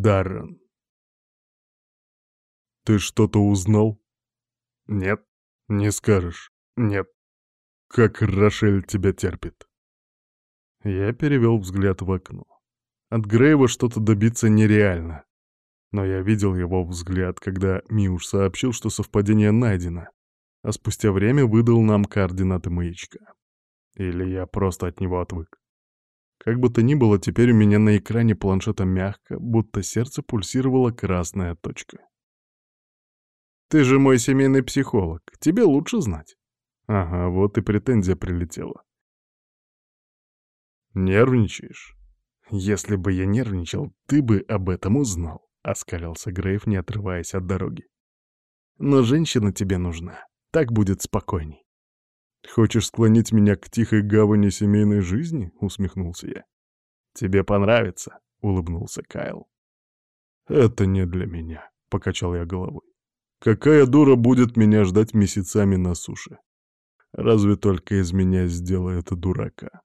Даррен. Ты что-то узнал? Нет. Не скажешь. Нет. Как Рошель тебя терпит. Я перевел взгляд в окно. От Грейва что-то добиться нереально. Но я видел его взгляд, когда Миуш сообщил, что совпадение найдено, а спустя время выдал нам координаты маячка. Или я просто от него отвык. Как бы то ни было, теперь у меня на экране планшета мягко, будто сердце пульсировала красная точка. «Ты же мой семейный психолог, тебе лучше знать». Ага, вот и претензия прилетела. «Нервничаешь?» «Если бы я нервничал, ты бы об этом узнал», — оскалился Грейв, не отрываясь от дороги. «Но женщина тебе нужна, так будет спокойней». «Хочешь склонить меня к тихой гавани семейной жизни?» — усмехнулся я. «Тебе понравится», — улыбнулся Кайл. «Это не для меня», — покачал я головой. «Какая дура будет меня ждать месяцами на суше? Разве только из меня сделает дурака.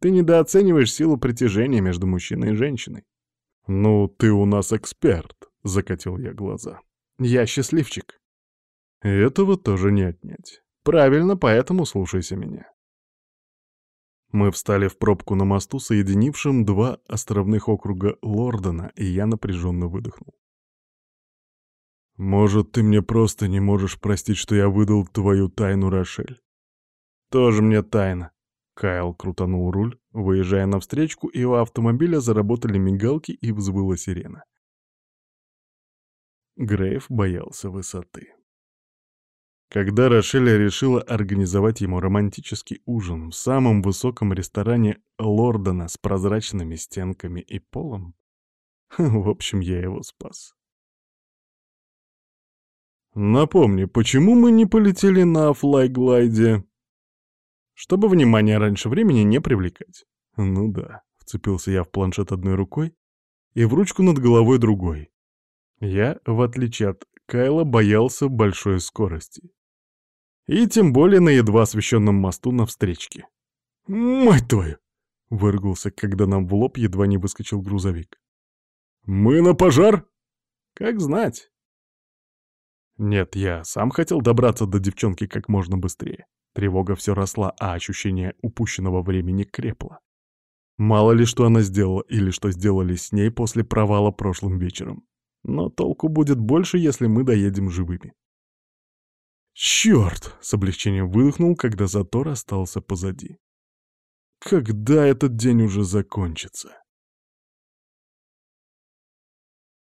Ты недооцениваешь силу притяжения между мужчиной и женщиной». «Ну, ты у нас эксперт», — закатил я глаза. «Я счастливчик». «Этого тоже не отнять. Правильно, поэтому слушайся меня. Мы встали в пробку на мосту, соединившем два островных округа Лордона, и я напряженно выдохнул. «Может, ты мне просто не можешь простить, что я выдал твою тайну, Рошель?» «Тоже мне тайна». Кайл крутанул руль, выезжая на встречку, и у автомобиля заработали мигалки и взвыла сирена. Грейв боялся высоты. Когда Рошеля решила организовать ему романтический ужин в самом высоком ресторане Лордона с прозрачными стенками и полом, в общем, я его спас. Напомни, почему мы не полетели на флайглайде? Чтобы внимание раньше времени не привлекать. Ну да, вцепился я в планшет одной рукой и в ручку над головой другой. Я, в отличие от Кайла, боялся большой скорости. И тем более на едва освещенном мосту на встречке. «Мать твою!» — выргался, когда нам в лоб едва не выскочил грузовик. «Мы на пожар?» «Как знать». Нет, я сам хотел добраться до девчонки как можно быстрее. Тревога все росла, а ощущение упущенного времени крепло. Мало ли что она сделала или что сделали с ней после провала прошлым вечером. Но толку будет больше, если мы доедем живыми. «Черт!» — с облегчением выдохнул, когда затор остался позади. «Когда этот день уже закончится?»